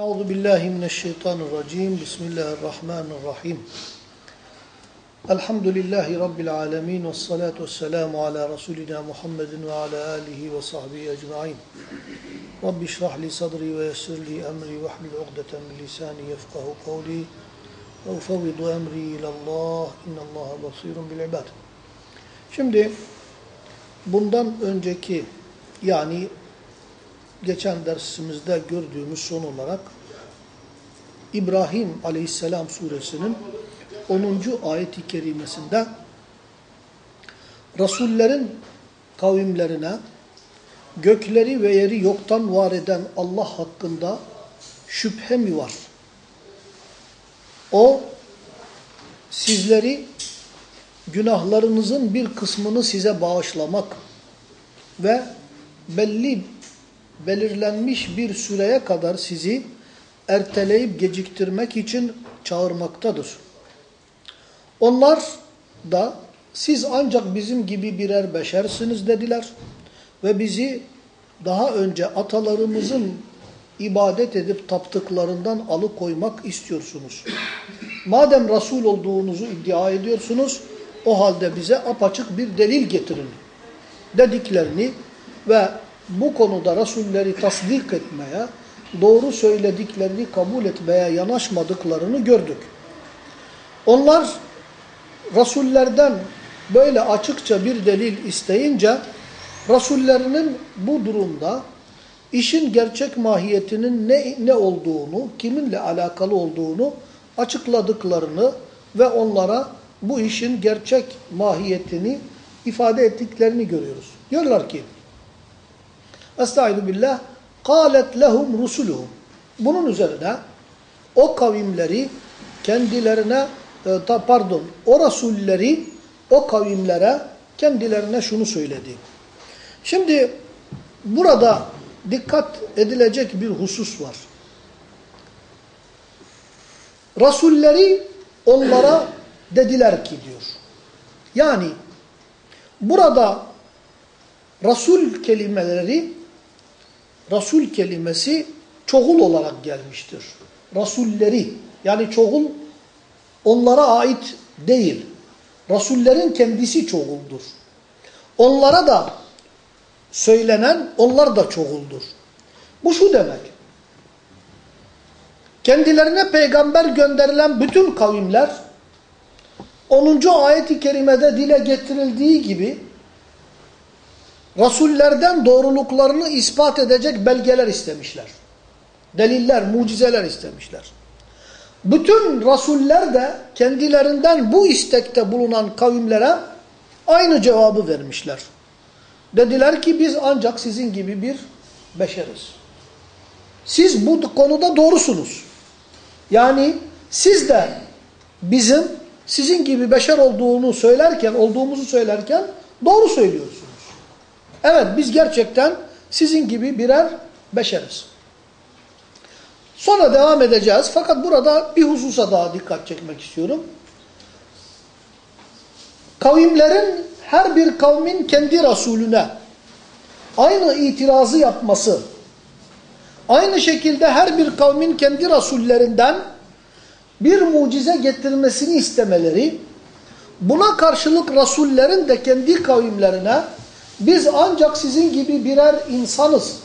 Euzu billahi mineşşeytanirracim. Bismillahirrahmanirrahim. Elhamdülillahi rabbil alamin ve salatu vesselamu ala rasulina Muhammedin ve ala alihi ve sahbihi ecmaîn. Rabbi şrah li sadri ve yessir li emri ve hlul ukdeten min lisani yefkahu kavli ve ufevvidu emri ila Allah. İnallaha basirun bil ibad. Şimdi bundan önceki yani geçen dersimizde gördüğümüz son olarak İbrahim Aleyhisselam suresinin 10. ayet-i kerimesinde Resullerin kavimlerine gökleri ve yeri yoktan var eden Allah hakkında şüphe mi var? O sizleri günahlarınızın bir kısmını size bağışlamak ve belli belirlenmiş bir süreye kadar sizi erteleyip geciktirmek için çağırmaktadır. Onlar da siz ancak bizim gibi birer beşersiniz dediler ve bizi daha önce atalarımızın ibadet edip taptıklarından alıkoymak istiyorsunuz. Madem Resul olduğunuzu iddia ediyorsunuz, o halde bize apaçık bir delil getirin dediklerini ve bu konuda Resulleri tasdik etmeye, doğru söylediklerini kabul etmeye yanaşmadıklarını gördük. Onlar Resullerden böyle açıkça bir delil isteyince Resullerinin bu durumda işin gerçek mahiyetinin ne, ne olduğunu, kiminle alakalı olduğunu açıkladıklarını ve onlara bu işin gerçek mahiyetini ifade ettiklerini görüyoruz. Diyorlar ki Estaizu billah قَالَتْ لَهُمْ رُسُلُهُمْ Bunun üzerine o kavimleri kendilerine e, pardon o rasulleri o kavimlere kendilerine şunu söyledi. Şimdi burada dikkat edilecek bir husus var. Rasulleri onlara dediler ki diyor. Yani burada Rasul kelimeleri Rasul kelimesi çoğul olarak gelmiştir. Rasulleri yani çoğul onlara ait değil. Rasullerin kendisi çoğuldur. Onlara da söylenen onlar da çoğuldur. Bu şu demek. Kendilerine peygamber gönderilen bütün kavimler 10. ayet-i kerimede dile getirildiği gibi Rasullerden doğruluklarını ispat edecek belgeler istemişler. Deliller, mucizeler istemişler. Bütün Rasuller de kendilerinden bu istekte bulunan kavimlere aynı cevabı vermişler. Dediler ki biz ancak sizin gibi bir beşeriz. Siz bu konuda doğrusunuz. Yani siz de bizim sizin gibi beşer olduğunu söylerken, olduğumuzu söylerken doğru söylüyorsunuz. Evet biz gerçekten sizin gibi birer beşeriz. Sonra devam edeceğiz. Fakat burada bir hususa daha dikkat çekmek istiyorum. Kavimlerin her bir kavmin kendi Resulüne aynı itirazı yapması, aynı şekilde her bir kavmin kendi Resullerinden bir mucize getirmesini istemeleri, buna karşılık Resullerin de kendi kavimlerine biz ancak sizin gibi birer insanız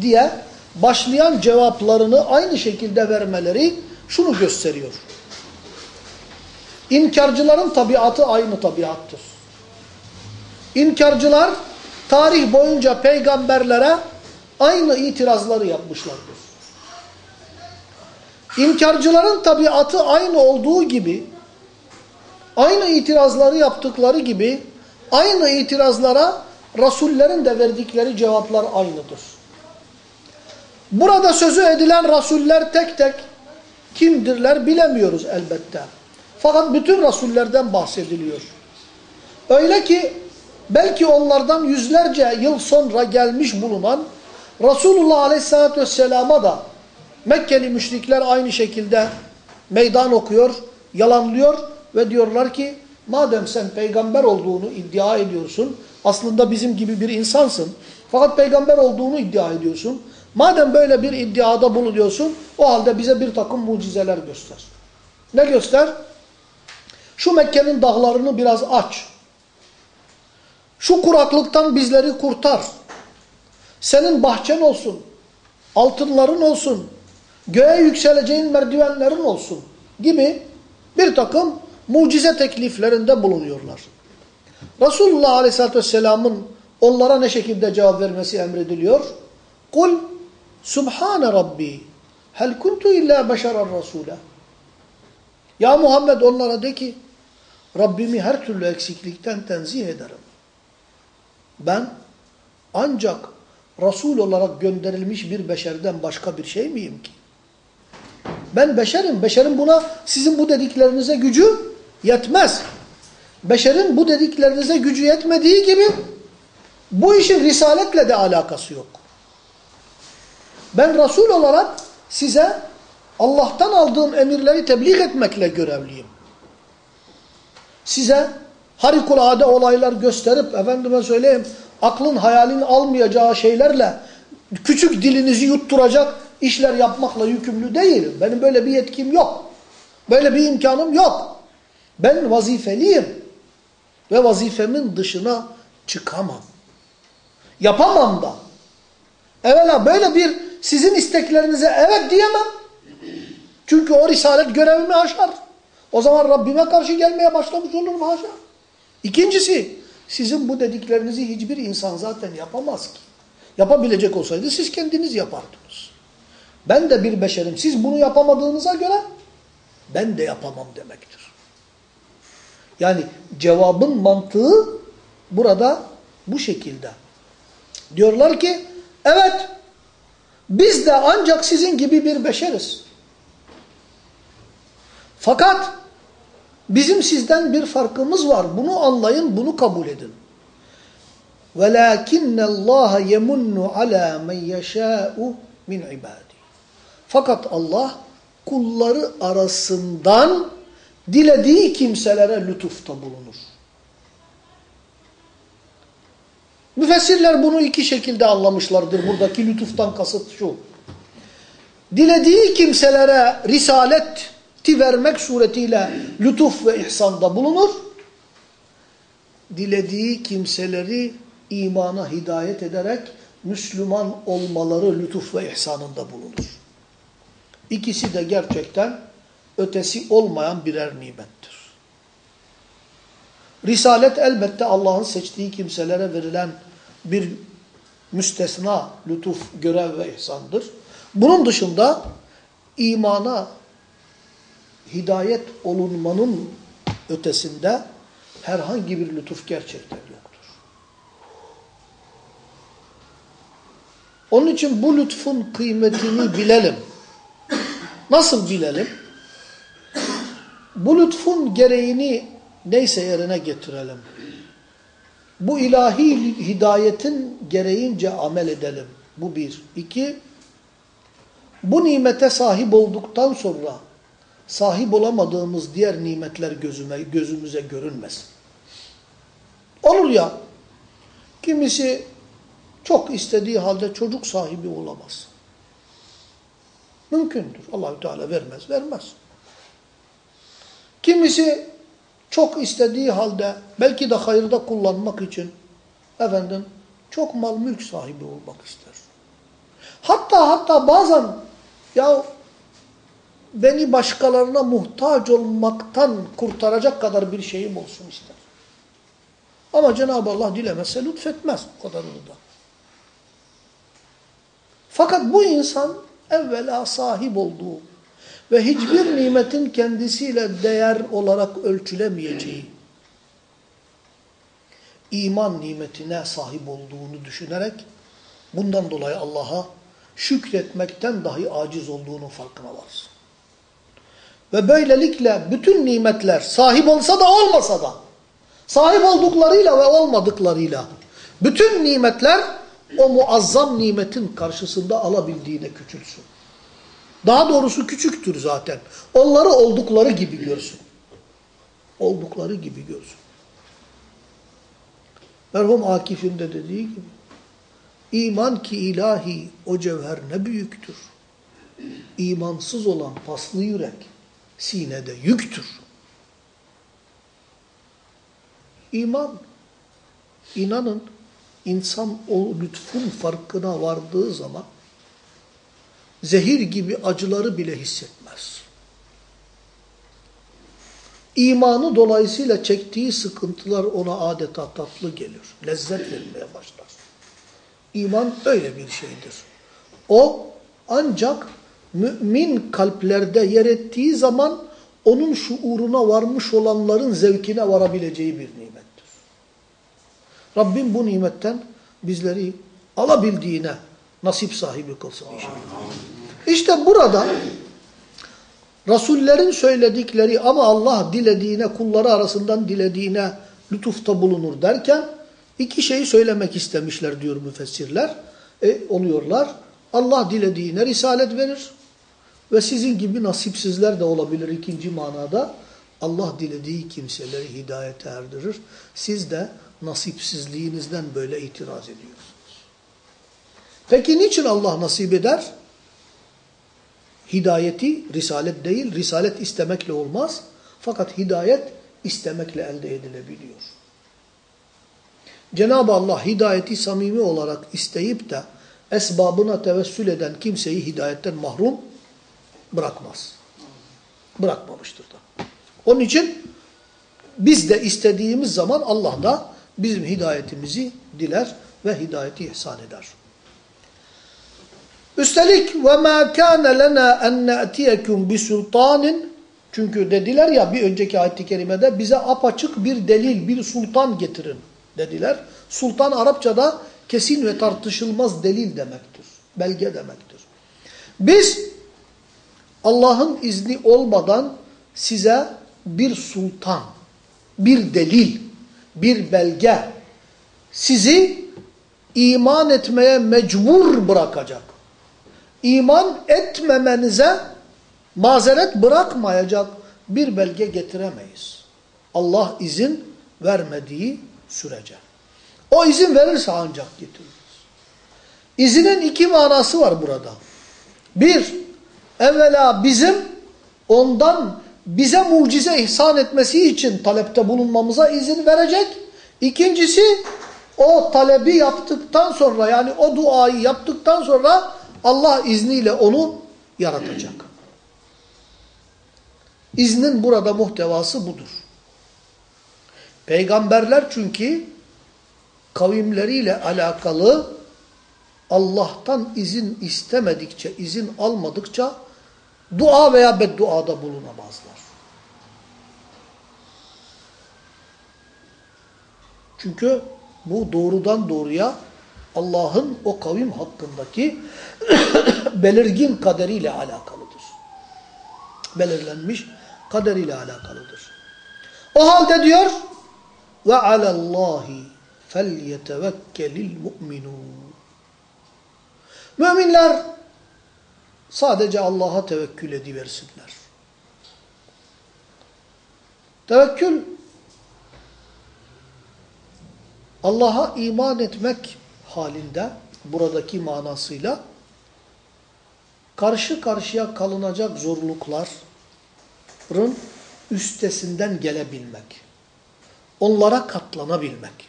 diye başlayan cevaplarını aynı şekilde vermeleri şunu gösteriyor. İnkarcıların tabiatı aynı tabiattır. İnkarcılar tarih boyunca peygamberlere aynı itirazları yapmışlardır. İnkarcıların tabiatı aynı olduğu gibi, aynı itirazları yaptıkları gibi, aynı itirazlara Rasullerin de verdikleri cevaplar aynıdır. Burada sözü edilen Rasuller tek tek kimdirler bilemiyoruz elbette. Fakat bütün Rasullerden bahsediliyor. Öyle ki belki onlardan yüzlerce yıl sonra gelmiş bulunan Resulullah Aleyhisselatü Vesselam'a da Mekkeli müşrikler aynı şekilde meydan okuyor, yalanlıyor ve diyorlar ki madem sen peygamber olduğunu iddia ediyorsun, aslında bizim gibi bir insansın fakat peygamber olduğunu iddia ediyorsun, Madem böyle bir iddiada bulunuyorsun, o halde bize bir takım mucizeler göster. Ne göster? Şu Mekke'nin dağlarını biraz aç. Şu kuraklıktan bizleri kurtar. Senin bahçen olsun, altınların olsun, göğe yükseleceğin merdivenlerin olsun gibi bir takım mucize tekliflerinde bulunuyorlar. Resulullah Aleyhisselatü Vesselam'ın onlara ne şekilde cevap vermesi emrediliyor? Kul Subhane Rabbi hel kuntu illa beşeran rasule. Ya Muhammed onlara de ki Rabbimi her türlü eksiklikten tenzih ederim. Ben ancak Resul olarak gönderilmiş bir beşerden başka bir şey miyim ki? Ben beşerim. Beşerin buna sizin bu dediklerinize gücü yetmez. Beşerin bu dediklerinize gücü yetmediği gibi bu işin risaletle de alakası yok. Ben Resul olarak size Allah'tan aldığım emirleri tebliğ etmekle görevliyim. Size harikulade olaylar gösterip efendime söyleyeyim aklın hayalin almayacağı şeylerle küçük dilinizi yutturacak işler yapmakla yükümlü değilim. Benim böyle bir yetkim yok. Böyle bir imkanım yok. Ben vazifeliyim. Ve vazifemin dışına çıkamam. Yapamam da. Evvela böyle bir sizin isteklerinize evet diyemem. Çünkü o risalet görevimi aşar. O zaman Rabbime karşı gelmeye başlamış olurum haşa. İkincisi, sizin bu dediklerinizi hiçbir insan zaten yapamaz ki. Yapabilecek olsaydı siz kendiniz yapardınız. Ben de bir beşerim. Siz bunu yapamadığınıza göre ben de yapamam demektir. Yani cevabın mantığı burada bu şekilde. Diyorlar ki evet biz de ancak sizin gibi bir beşeriz. Fakat bizim sizden bir farkımız var. Bunu anlayın, bunu kabul edin. وَلَاكِنَّ اللّٰهَ يَمُنُّ عَلَى مَنْ يَشَاءُ مِنْ عِبَادِهِ Fakat Allah kulları arasından dilediği kimselere lütufta bulunur. Müfessirler bunu iki şekilde anlamışlardır. Buradaki lütuftan kasıt şu. Dilediği kimselere risaleti vermek suretiyle lütuf ve ihsanda bulunur. Dilediği kimseleri imana hidayet ederek Müslüman olmaları lütuf ve ihsanında bulunur. İkisi de gerçekten ötesi olmayan birer nimettir. Risalet elbette Allah'ın seçtiği kimselere verilen bir müstesna lütuf, görev ve ihsandır. Bunun dışında imana hidayet olunmanın ötesinde herhangi bir lütuf gerçekten yoktur. Onun için bu lütfun kıymetini bilelim. Nasıl bilelim? Bu lütfun gereğini neyse yerine getirelim. Bu ilahi hidayetin gereğince amel edelim. Bu bir. İki, bu nimete sahip olduktan sonra sahip olamadığımız diğer nimetler gözüme, gözümüze görünmesin. Olur ya, kimisi çok istediği halde çocuk sahibi olamaz. Mümkündür. Allahü Teala vermez, vermez. Kimisi çok istediği halde belki de hayırda kullanmak için efendim çok mal mülk sahibi olmak ister. Hatta hatta bazen ya beni başkalarına muhtaç olmaktan kurtaracak kadar bir şeyim olsun ister. Ama Cenab-ı Allah dilemezse lütfetmez bu kadarını da. Fakat bu insan evvela sahip olduğu ve hiçbir nimetin kendisiyle değer olarak ölçülemeyeceği iman nimetine sahip olduğunu düşünerek bundan dolayı Allah'a şükretmekten dahi aciz olduğunu farkına varsın. Ve böylelikle bütün nimetler sahip olsa da olmasa da sahip olduklarıyla ve olmadıklarıyla bütün nimetler o muazzam nimetin karşısında alabildiğine küçülsün. Daha doğrusu küçüktür zaten. Onları oldukları gibi görsün. Oldukları gibi görsün. Merhum Akif'in de dediği gibi. İman ki ilahi o cevher ne büyüktür. İmansız olan paslı yürek sinede yüktür. İman, inanın insan o lütfun farkına vardığı zaman zehir gibi acıları bile hissetmez. İmanı dolayısıyla çektiği sıkıntılar ona adeta tatlı gelir. Lezzet vermeye başlar. İman öyle bir şeydir. O ancak mümin kalplerde yer ettiği zaman onun şuuruna varmış olanların zevkine varabileceği bir nimettir. Rabbim bu nimetten bizleri alabildiğine nasip sahibi kılsın inşallah. İşte burada Resullerin söyledikleri ama Allah dilediğine, kulları arasından dilediğine lütufta bulunur derken iki şeyi söylemek istemişler diyor müfessirler. E, oluyorlar. Allah dilediğine risalet verir. Ve sizin gibi nasipsizler de olabilir ikinci manada. Allah dilediği kimseleri hidayete erdirir. Siz de nasipsizliğinizden böyle itiraz ediyorsunuz. Peki niçin Allah nasip eder? Hidayeti risalet değil, risalet istemekle olmaz. Fakat hidayet istemekle elde edilebiliyor. Cenab-ı Allah hidayeti samimi olarak isteyip de esbabına tevessül eden kimseyi hidayetten mahrum bırakmaz. Bırakmamıştır da. Onun için biz de istediğimiz zaman Allah da bizim hidayetimizi diler ve hidayeti ihsan eder. Üstelik ve ma kana lena en na'tiyekum bi sultanin çünkü dediler ya bir önceki ayet-i kerimede bize apaçık bir delil, bir sultan getirin dediler. Sultan Arapçada kesin ve tartışılmaz delil demektir. Belge demektir. Biz Allah'ın izni olmadan size bir sultan, bir delil, bir belge sizi iman etmeye mecbur bırakacak. İman etmemenize mazeret bırakmayacak bir belge getiremeyiz. Allah izin vermediği sürece. O izin verirse ancak getiririz. İzinin iki manası var burada. Bir, evvela bizim ondan bize mucize ihsan etmesi için talepte bulunmamıza izin verecek. İkincisi, o talebi yaptıktan sonra yani o duayı yaptıktan sonra Allah izniyle onu yaratacak. İznin burada muhtevası budur. Peygamberler çünkü kavimleriyle alakalı Allah'tan izin istemedikçe, izin almadıkça dua veya bedduada bulunamazlar. Çünkü bu doğrudan doğruya Allah'ın o kavim hakkındaki belirgin kaderiyle alakalıdır. Belirlenmiş kaderiyle alakalıdır. O halde diyor ve alallahi felyetevekkelil mu'minun. Müminler sadece Allah'a tevekkül ediversinler. Tevekkül Allah'a iman etmek halinde buradaki manasıyla karşı karşıya kalınacak zorlukların üstesinden gelebilmek. Onlara katlanabilmek.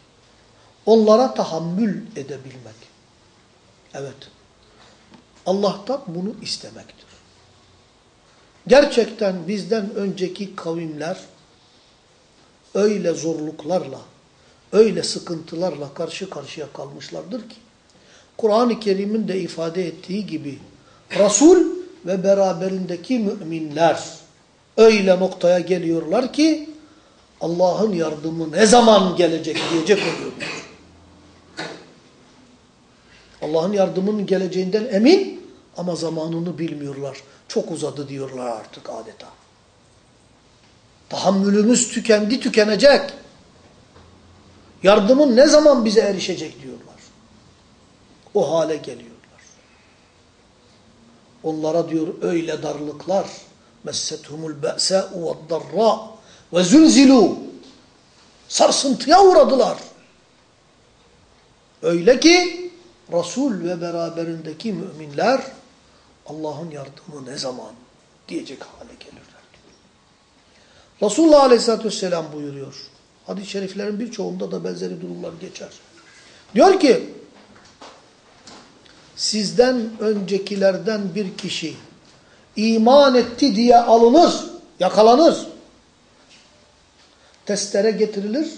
Onlara tahammül edebilmek. Evet. Allah'tan bunu istemektir. Gerçekten bizden önceki kavimler öyle zorluklarla, öyle sıkıntılarla karşı karşıya kalmışlardır ki, Kur'an-ı Kerim'in de ifade ettiği gibi, Resul ve beraberindeki müminler öyle noktaya geliyorlar ki, Allah'ın yardımı ne zaman gelecek diyecek oluyorlar. Allah'ın yardımının geleceğinden emin ama zamanını bilmiyorlar. Çok uzadı diyorlar artık adeta. Tahammülümüz tükendi tükenecek. Yardımın ne zaman bize erişecek diyorlar. O hale geliyorlar. Onlara diyor öyle darlıklar messethumul ba'sa'u ve'd-darra ve zulzilu sarsıntıya uğradılar. Öyle ki Resul ve beraberindeki müminler Allah'ın yardımı ne zaman diyecek hale gelirler. Resulullah Aleyhisselatü Vesselam buyuruyor. Hadis-i şeriflerin birçoğunda da benzeri durumlar geçer. Diyor ki, sizden öncekilerden bir kişi iman etti diye alınır, yakalanır. Testere getirilir,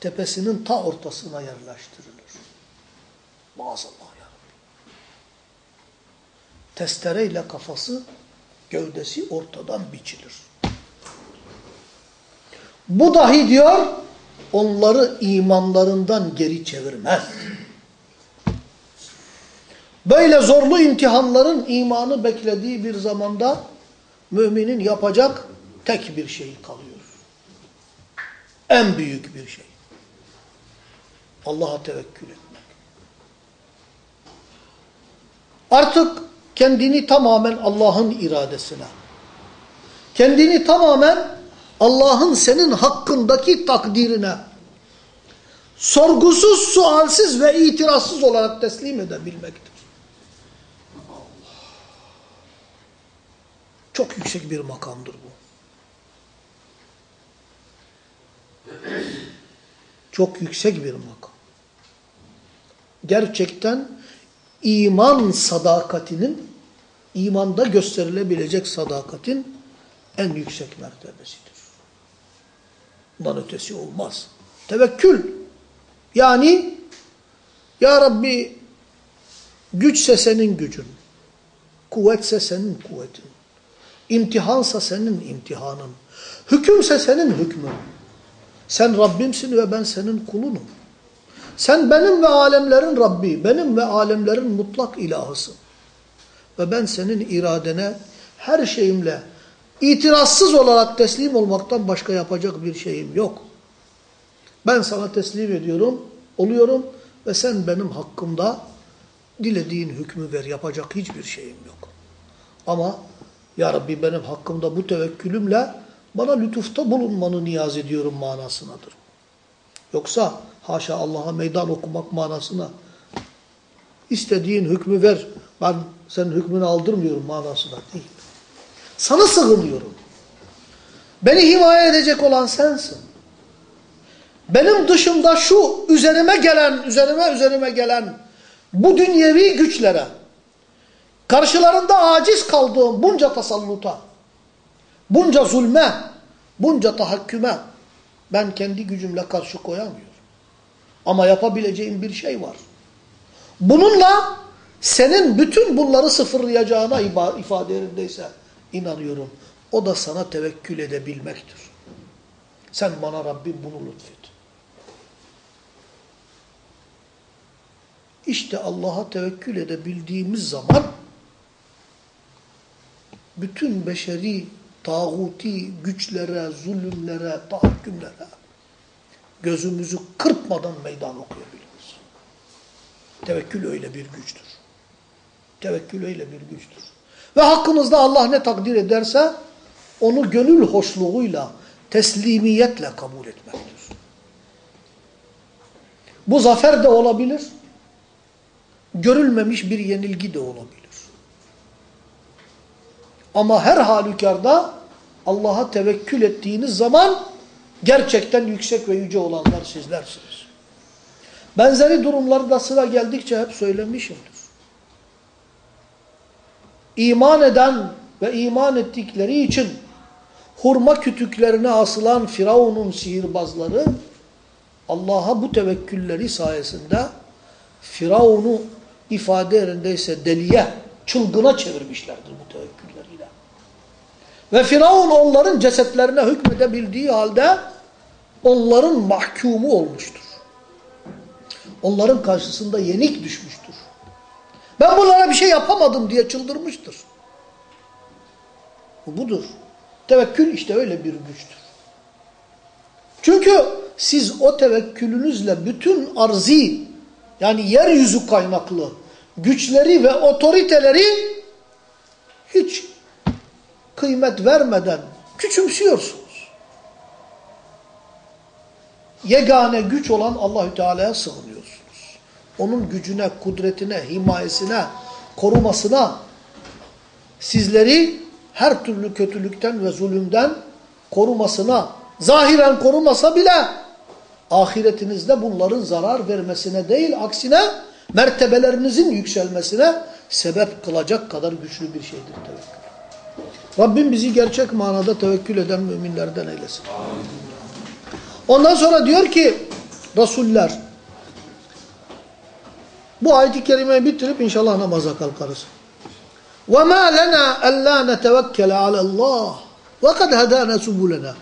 tepesinin ta ortasına yerleştirilir. Maazallah ya Rabbi. Testereyle kafası, gövdesi ortadan biçilir. Bu dahi diyor, onları imanlarından geri çevirmez. Böyle zorlu imtihanların imanı beklediği bir zamanda müminin yapacak tek bir şey kalıyor. En büyük bir şey. Allah'a tevekkül etmek. Artık kendini tamamen Allah'ın iradesine, kendini tamamen Allah'ın senin hakkındaki takdirine sorgusuz, sualsiz ve itirazsız olarak teslim edebilmektir. Çok yüksek bir makamdır bu. Çok yüksek bir makam. Gerçekten iman sadakatinin, imanda gösterilebilecek sadakatin en yüksek mertebesidir. Bundan ötesi olmaz. Tevekkül. Yani Ya Rabbi güçse senin gücün, kuvvetse senin kuvvetin, imtihansa senin imtihanın, hükümse senin hükmün. Sen Rabbimsin ve ben senin kulunum. Sen benim ve alemlerin Rabbi, benim ve alemlerin mutlak ilahısın. Ve ben senin iradene her şeyimle itirazsız olarak teslim olmaktan başka yapacak bir şeyim yok. Ben sana teslim ediyorum, oluyorum ve sen benim hakkımda dilediğin hükmü ver, yapacak hiçbir şeyim yok. Ama Ya Rabbi benim hakkımda bu tevekkülümle bana lütufta bulunmanı niyaz ediyorum manasınadır. Yoksa haşa Allah'a meydan okumak manasına istediğin hükmü ver, ben senin hükmünü aldırmıyorum manasına değil. Sana sığınıyorum. Beni himaye edecek olan sensin. Benim dışımda şu üzerime gelen, üzerime üzerime gelen bu dünyevi güçlere, karşılarında aciz kaldığım bunca tasalluta, bunca zulme, bunca tahakküme ben kendi gücümle karşı koyamıyorum. Ama yapabileceğim bir şey var. Bununla senin bütün bunları sıfırlayacağına ifade yerindeyse inanıyorum. O da sana tevekkül edebilmektir. Sen bana Rabbim bunu lütfet. İşte Allah'a tevekkül edebildiğimiz zaman bütün beşeri, tağuti güçlere, zulümlere, tahakkümlere gözümüzü kırpmadan meydan okuyabiliriz. Tevekkül öyle bir güçtür. Tevekkül öyle bir güçtür. Ve hakkınızda Allah ne takdir ederse onu gönül hoşluğuyla, teslimiyetle kabul etmektir. Bu zafer de olabilir, görülmemiş bir yenilgi de olabilir. Ama her halükarda Allah'a tevekkül ettiğiniz zaman gerçekten yüksek ve yüce olanlar sizlersiniz. Benzeri durumları da sıra geldikçe hep söylemişimdir. İman eden ve iman ettikleri için hurma kütüklerine asılan Firavun'un sihirbazları Allah'a bu tevekkülleri sayesinde Firavun'u ifade yerindeyse deliye, çılgına çevirmişlerdir bu tevekkülleriyle. Ve Firavun onların cesetlerine hükmedebildiği halde onların mahkumu olmuştur. Onların karşısında yenik düşmüştür. Ben bunlara bir şey yapamadım diye çıldırmıştır. Bu budur. Tevekkül işte öyle bir güçtür. Çünkü siz o tevekkülünüzle bütün arzi yani yeryüzü kaynaklı güçleri ve otoriteleri hiç kıymet vermeden küçümsüyorsunuz. Yegane güç olan Allahü Teala'ya sığınıyorsunuz. Onun gücüne, kudretine, himayesine, korumasına sizleri her türlü kötülükten ve zulümden korumasına, zahiren korumasa bile ahiretinizde bunların zarar vermesine değil, aksine mertebelerinizin yükselmesine sebep kılacak kadar güçlü bir şeydir tevekkül. Rabbim bizi gerçek manada tevekkül eden müminlerden eylesin. Ondan sonra diyor ki Resuller bu ayet-i kerimeyi bitirip inşallah namaza kalkarız. وَمَا لَنَا أَلَّا نَتَوَكَّلَ عَلَى اللّٰهِ وَقَدْ هَدَانَ سُبُولَنَا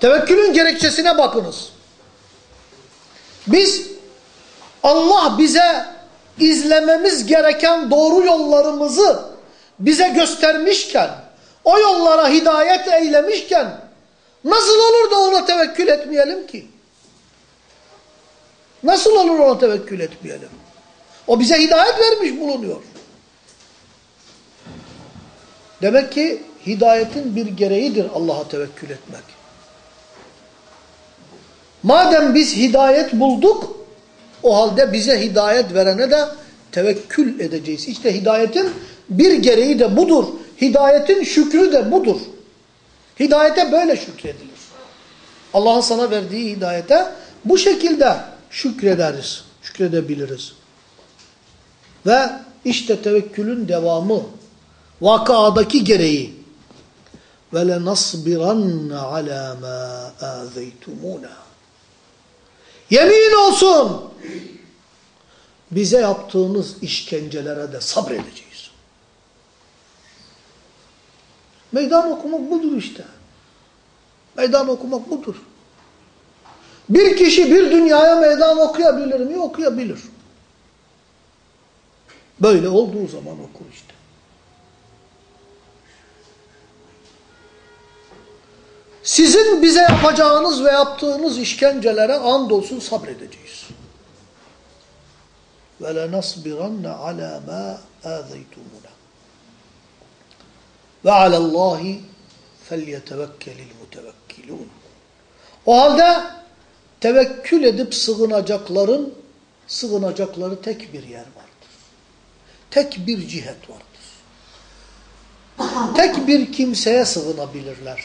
Tevekkülün gerekçesine bakınız. Biz Allah bize izlememiz gereken doğru yollarımızı bize göstermişken, o yollara hidayet eylemişken nasıl olur da ona tevekkül etmeyelim ki? Nasıl olur ona tevekkül etmeyelim? O bize hidayet vermiş bulunuyor. Demek ki hidayetin bir gereğidir Allah'a tevekkül etmek. Madem biz hidayet bulduk, o halde bize hidayet verene de tevekkül edeceğiz. İşte hidayetin bir gereği de budur. Hidayetin şükrü de budur. Hidayete böyle şükredilir. Allah'ın sana verdiği hidayete bu şekilde şükrederiz, şükredebiliriz. Ve işte tevekkülün devamı, vakadaki gereği. Ve le nasbiranne ala ma azeytumuna. Yemin olsun bize yaptığınız işkencelere de sabredeceğiz. Meydan okumak budur işte. Meydan okumak budur. Bir kişi bir dünyaya meydan okuyabilir mi? Okuyabilir. Böyle olduğu zaman oku işte. Sizin bize yapacağınız ve yaptığınız işkencelere andolsun sabredeceğiz. Ve le nasbiranne ala ma azaytumuna. Ve alallahi felyetevekkelil mutevekkilun. O halde tevekkül edip sığınacakların sığınacakları tek bir yer vardır. Tek bir cihet vardır. Tek bir kimseye sığınabilirler.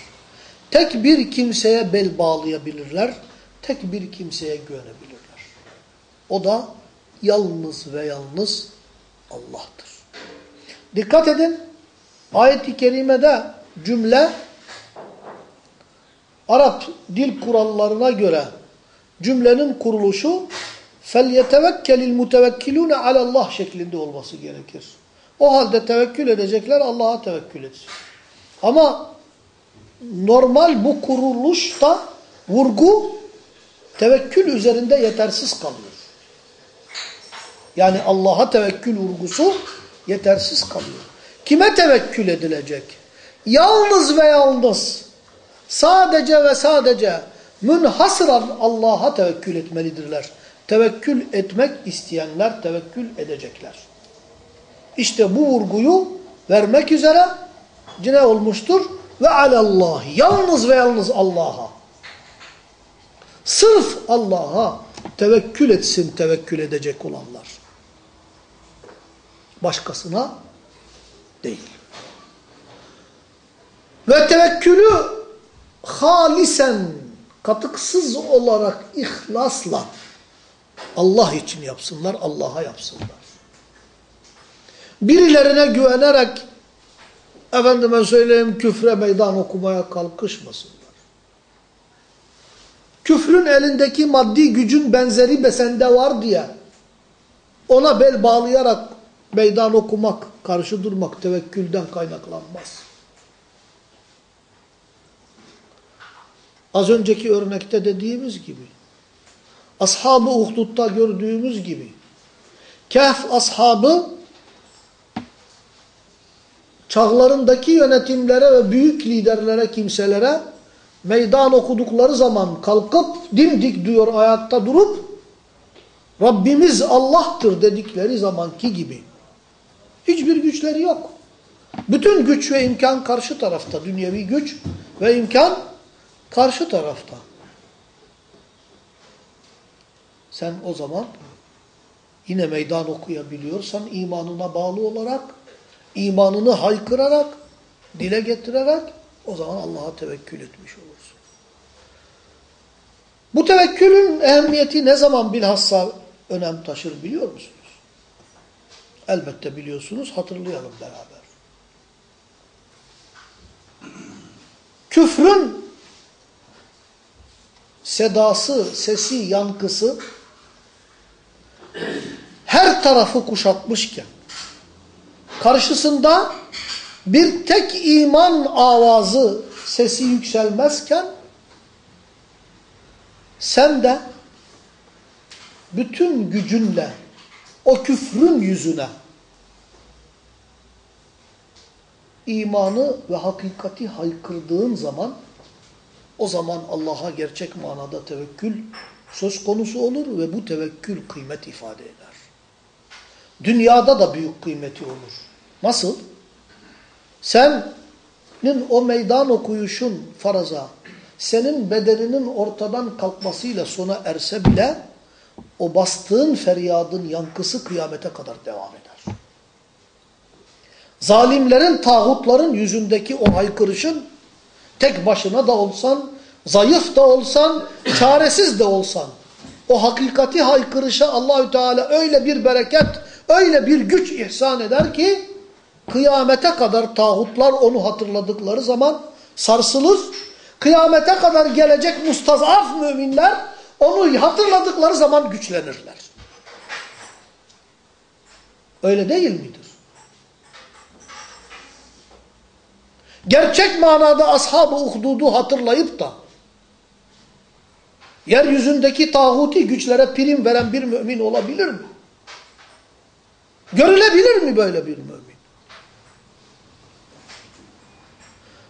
Tek bir kimseye bel bağlayabilirler. Tek bir kimseye güvenebilirler. O da yalnız ve yalnız Allah'tır. Dikkat edin. Ayet-i kerimede cümle Arap dil kurallarına göre cümlenin kuruluşu فَلْيَتَوَكَّلِ الْمُتَوَكِّلُونَ عَلَى اللّٰهِ şeklinde olması gerekir. O halde tevekkül edecekler Allah'a tevekkül etsin. Ama normal bu kuruluşta vurgu tevekkül üzerinde yetersiz kalıyor. Yani Allah'a tevekkül vurgusu yetersiz kalıyor. Kime tevekkül edilecek? Yalnız ve yalnız sadece ve sadece münhasıran Allah'a tevekkül etmelidirler. Tevekkül etmek isteyenler tevekkül edecekler. İşte bu vurguyu vermek üzere cine olmuştur ve alallahi yalnız ve yalnız Allah'a. Sırf Allah'a tevekkül etsin tevekkül edecek olanlar. Başkasına değil. Ve tevekkülü halisen, katıksız olarak, ihlasla Allah için yapsınlar, Allah'a yapsınlar. Birilerine güvenerek efendime söyleyeyim küfre meydan okumaya kalkışmasınlar. Küfrün elindeki maddi gücün benzeri de sende var diye ona bel bağlayarak meydan okumak, karşı durmak tevekkülden kaynaklanmaz. Az önceki örnekte dediğimiz gibi, Ashab-ı Uhdud'da gördüğümüz gibi, Kehf ashabı çağlarındaki yönetimlere ve büyük liderlere, kimselere meydan okudukları zaman kalkıp dimdik diyor ayakta durup Rabbimiz Allah'tır dedikleri zamanki gibi. Hiçbir güçleri yok. Bütün güç ve imkan karşı tarafta. Dünyevi güç ve imkan karşı tarafta. Sen o zaman Yine meydan okuyabiliyorsan imanına bağlı olarak, imanını haykırarak, dile getirerek o zaman Allah'a tevekkül etmiş olursun. Bu tevekkülün ehemmiyeti ne zaman bilhassa önem taşır biliyor musunuz? Elbette biliyorsunuz, hatırlayalım beraber. Küfrün sedası, sesi, yankısı her tarafı kuşatmışken karşısında bir tek iman avazı, sesi yükselmezken sen de bütün gücünle o küfrün yüzüne imanı ve hakikati haykırdığın zaman o zaman Allah'a gerçek manada tevekkül söz konusu olur ve bu tevekkül kıymet ifade eder. Dünyada da büyük kıymeti olur. Nasıl? Senin o meydan okuyuşun faraza, senin bedeninin ortadan kalkmasıyla sona erse bile o bastığın feryadın yankısı kıyamete kadar devam eder. Zalimlerin, tağutların yüzündeki o haykırışın tek başına da olsan, zayıf da olsan, çaresiz de olsan o hakikati haykırışa Allahü Teala öyle bir bereket, öyle bir güç ihsan eder ki kıyamete kadar tağutlar onu hatırladıkları zaman sarsılır. Kıyamete kadar gelecek mustazaf müminler onu hatırladıkları zaman güçlenirler. Öyle değil midir? Gerçek manada ashab-ı hatırlayıp da yeryüzündeki tağuti güçlere prim veren bir mümin olabilir mi? Görülebilir mi böyle bir mümin?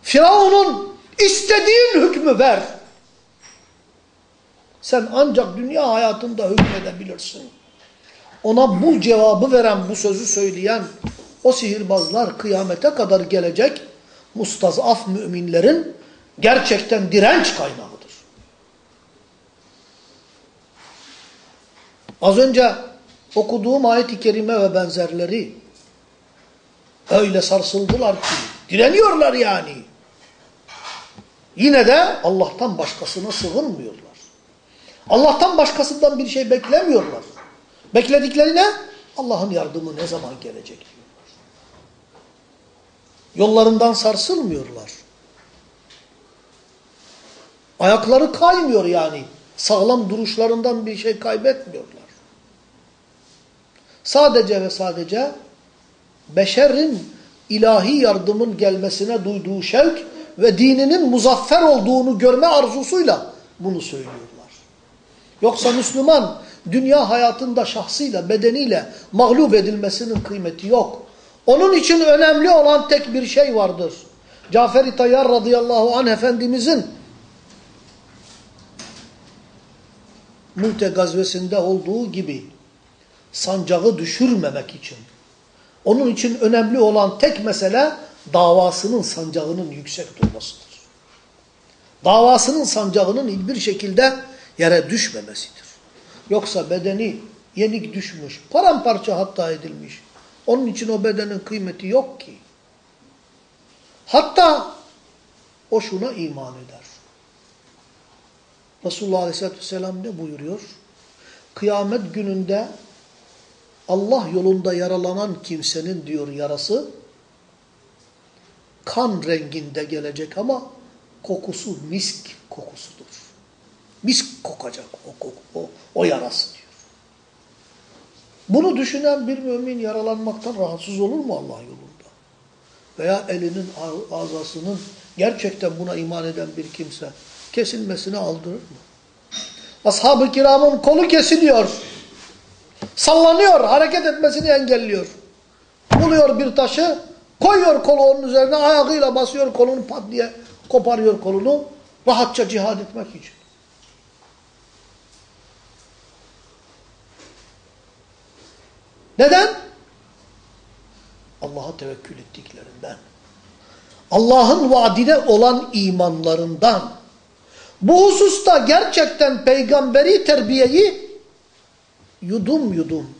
Firavun'un istediğin hükmü ver. Sen ancak dünya hayatında hükmedebilirsin. Ona bu cevabı veren, bu sözü söyleyen o sihirbazlar kıyamete kadar gelecek mustazaf müminlerin gerçekten direnç kaynağıdır. Az önce okuduğum ayet-i kerime ve benzerleri öyle sarsıldılar ki direniyorlar yani. Yine de Allah'tan başkasına sığınmıyorlar. Allah'tan başkasından bir şey beklemiyorlar. Bekledikleri ne? Allah'ın yardımı ne zaman gelecek diyorlar. Yollarından sarsılmıyorlar. Ayakları kaymıyor yani. Sağlam duruşlarından bir şey kaybetmiyorlar. Sadece ve sadece beşerin ilahi yardımın gelmesine duyduğu şevk ve dininin muzaffer olduğunu görme arzusuyla bunu söylüyorlar. Yoksa Müslüman dünya hayatında şahsıyla, bedeniyle mağlup edilmesinin kıymeti yok. Onun için önemli olan tek bir şey vardır. Cafer-i Tayyar radıyallahu anh Efendimizin Multe gazvesinde olduğu gibi sancağı düşürmemek için. Onun için önemli olan tek mesele davasının sancağının yüksek durmasıdır. Davasının sancağının hiçbir şekilde yere düşmemesidir. Yoksa bedeni yenik düşmüş, paramparça hatta edilmiş. Onun için o bedenin kıymeti yok ki. Hatta o şuna iman eder. Resulullah Aleyhisselatü Vesselam ne buyuruyor? Kıyamet gününde Allah yolunda yaralanan kimsenin diyor yarası kan renginde gelecek ama kokusu misk kokusudur. Misk kokacak o koku, o, o yarası diyor. Bunu düşünen bir mümin yaralanmaktan rahatsız olur mu Allah yolunda? Veya elinin azasının gerçekten buna iman eden bir kimse kesilmesine aldırır mı? Ashab-ı kiramın kolu kesiliyor. Sallanıyor, hareket etmesini engelliyor. Buluyor bir taşı, koyuyor kolu onun üzerine, ayağıyla basıyor kolunu pat diye koparıyor kolunu. Rahatça cihad etmek için. Neden? Allah'a tevekkül ettiklerinden. Allah'ın vaadine olan imanlarından. Bu hususta gerçekten peygamberi terbiyeyi yudum yudum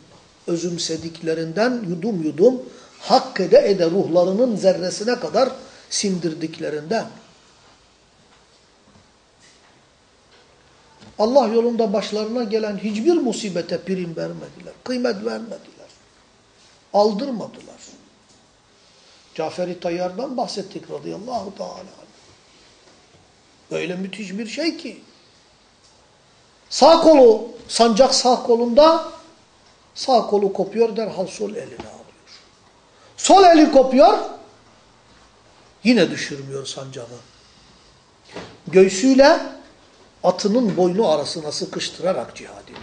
özümsediklerinden yudum yudum hak ede ede ruhlarının zerresine kadar sindirdiklerinden. Allah yolunda başlarına gelen hiçbir musibete prim vermediler, kıymet vermediler, aldırmadılar. Cafer-i Tayyar'dan bahsettik radıyallahu teala. Öyle müthiş bir şey ki. Sağ kolu, sancak sağ kolunda, sağ kolu kopuyor derhal sol eline alıyor. Sol eli kopuyor, yine düşürmüyor sancağı. Göğsüyle atının boynu arasına sıkıştırarak cihad ediyor.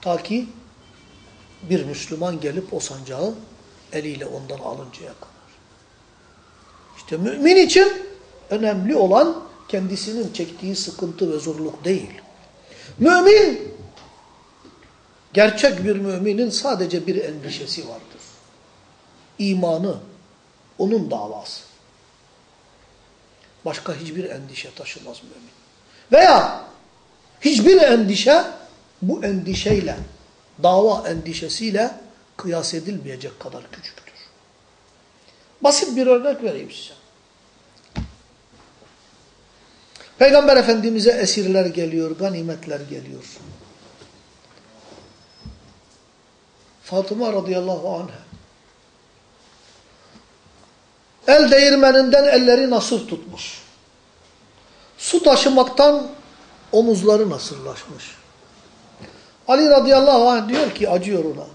Ta ki bir Müslüman gelip o sancağı eliyle ondan alıncaya kadar. İşte mümin için önemli olan kendisinin çektiği sıkıntı ve zorluk değil. Mümin, gerçek bir müminin sadece bir endişesi vardır. İmanı, onun davası. Başka hiçbir endişe taşımaz mümin. Veya hiçbir endişe bu endişeyle, dava endişesiyle kıyas edilmeyecek kadar küçüktür. Basit bir örnek vereyim size. Peygamber Efendimiz'e esirler geliyor, ganimetler geliyor. Fatıma radıyallahu anh el değirmeninden elleri nasır tutmuş. Su taşımaktan omuzları nasırlaşmış. Ali radıyallahu anh diyor ki acıyor ona.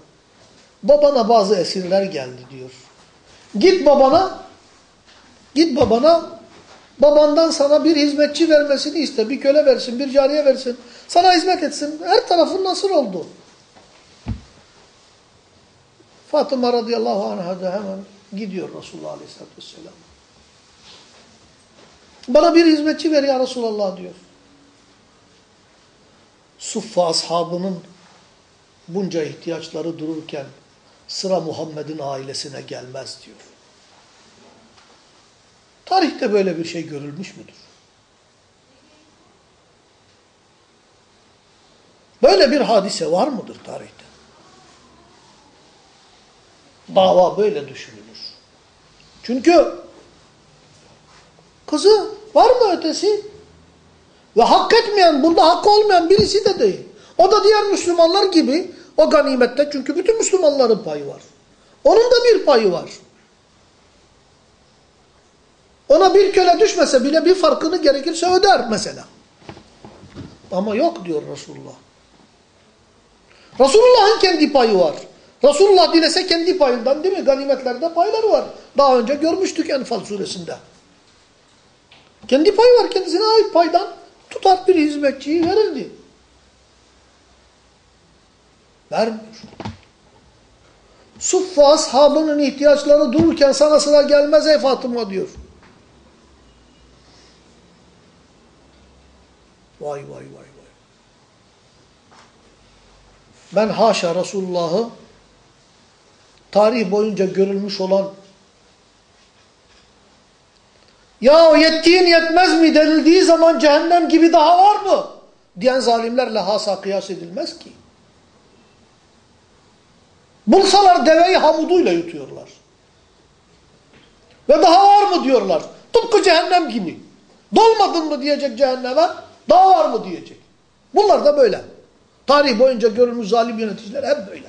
Babana bazı esirler geldi diyor. Git babana, git babana, babandan sana bir hizmetçi vermesini iste. Bir köle versin, bir cariye versin. Sana hizmet etsin. Her tarafın nasıl oldu? Fatıma radıyallahu anh'a da hemen gidiyor Resulullah aleyhissalatü vesselam. Bana bir hizmetçi ver ya Resulallah diyor. Suffa ashabının bunca ihtiyaçları dururken sıra Muhammed'in ailesine gelmez diyor. Tarihte böyle bir şey görülmüş müdür? Böyle bir hadise var mıdır tarihte? Dava böyle düşünülür. Çünkü kızı var mı ötesi? Ve hak etmeyen, bunda hakkı olmayan birisi de değil. O da diğer Müslümanlar gibi o ganimette çünkü bütün Müslümanların payı var. Onun da bir payı var. Ona bir köle düşmese bile bir farkını gerekirse öder mesela. Ama yok diyor Resulullah. Resulullah'ın kendi payı var. Resulullah dilese kendi payından değil mi? Ganimetlerde payları var. Daha önce görmüştük Enfal suresinde. Kendi payı var. Kendisine ait paydan tutar bir hizmetçiyi verirdi. Vermiyor. Suffa ashabının ihtiyaçları dururken sana sıra gelmez ey Fatıma diyor. Vay vay vay vay. Ben haşa Resulullah'ı tarih boyunca görülmüş olan ya yettiğin yetmez mi denildiği zaman cehennem gibi daha var mı? Diyen zalimlerle hasa kıyas edilmez ki. Bulsalar deveyi hamuduyla yutuyorlar. Ve daha var mı diyorlar. Tıpkı cehennem gibi. Dolmadın mı diyecek cehenneme, daha var mı diyecek. Bunlar da böyle. Tarih boyunca görülmüş zalim yöneticiler hep böyle.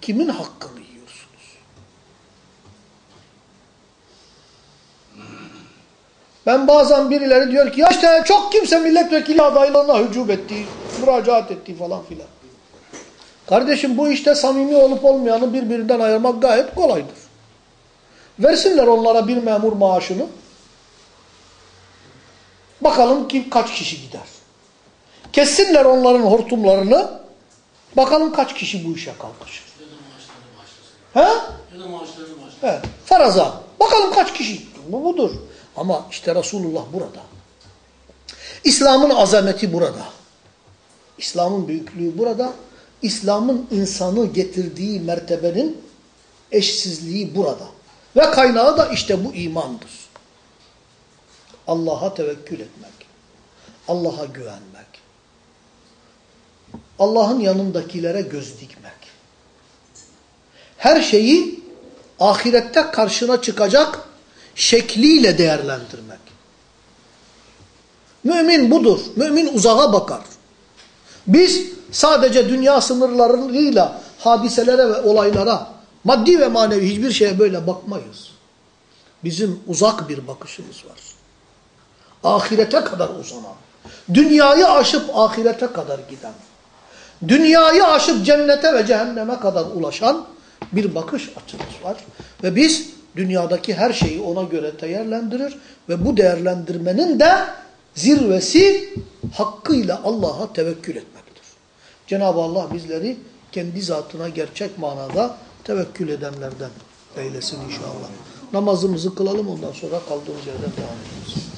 Kimin hakkını yiyorsunuz? Ben bazen birileri diyor ki ya işte çok kimse milletvekili adaylarına hücum etti, müracaat etti falan filan. Kardeşim bu işte samimi olup olmayanı birbirinden ayırmak gayet kolaydır. Versinler onlara bir memur maaşını. Bakalım kim kaç kişi gider. Kessinler onların hortumlarını. Bakalım kaç kişi bu işe kalkışır. He? Ya da maaşlarını. He. Faraza. Bakalım kaç kişi. Bu budur. Ama işte Resulullah burada. İslam'ın azameti burada. İslam'ın büyüklüğü burada. İslam'ın insanı getirdiği mertebenin eşsizliği burada. Ve kaynağı da işte bu imandır. Allah'a tevekkül etmek. Allah'a güvenmek. Allah'ın yanındakilere göz dikmek. Her şeyi ahirette karşına çıkacak şekliyle değerlendirmek. Mümin budur. Mümin uzağa bakar. Biz sadece dünya sınırlarıyla hadiselere ve olaylara, maddi ve manevi hiçbir şeye böyle bakmayız. Bizim uzak bir bakışımız var. Ahirete kadar uzanan, dünyayı aşıp ahirete kadar giden, dünyayı aşıp cennete ve cehenneme kadar ulaşan bir bakış açımız var. Ve biz dünyadaki her şeyi ona göre değerlendirir ve bu değerlendirmenin de zirvesi hakkıyla Allah'a tevekkül etmektir. Cenab-ı Allah bizleri kendi zatına gerçek manada tevekkül edenlerden eylesin inşallah. Namazımızı kılalım ondan sonra kaldığımız yerden devam ederiz.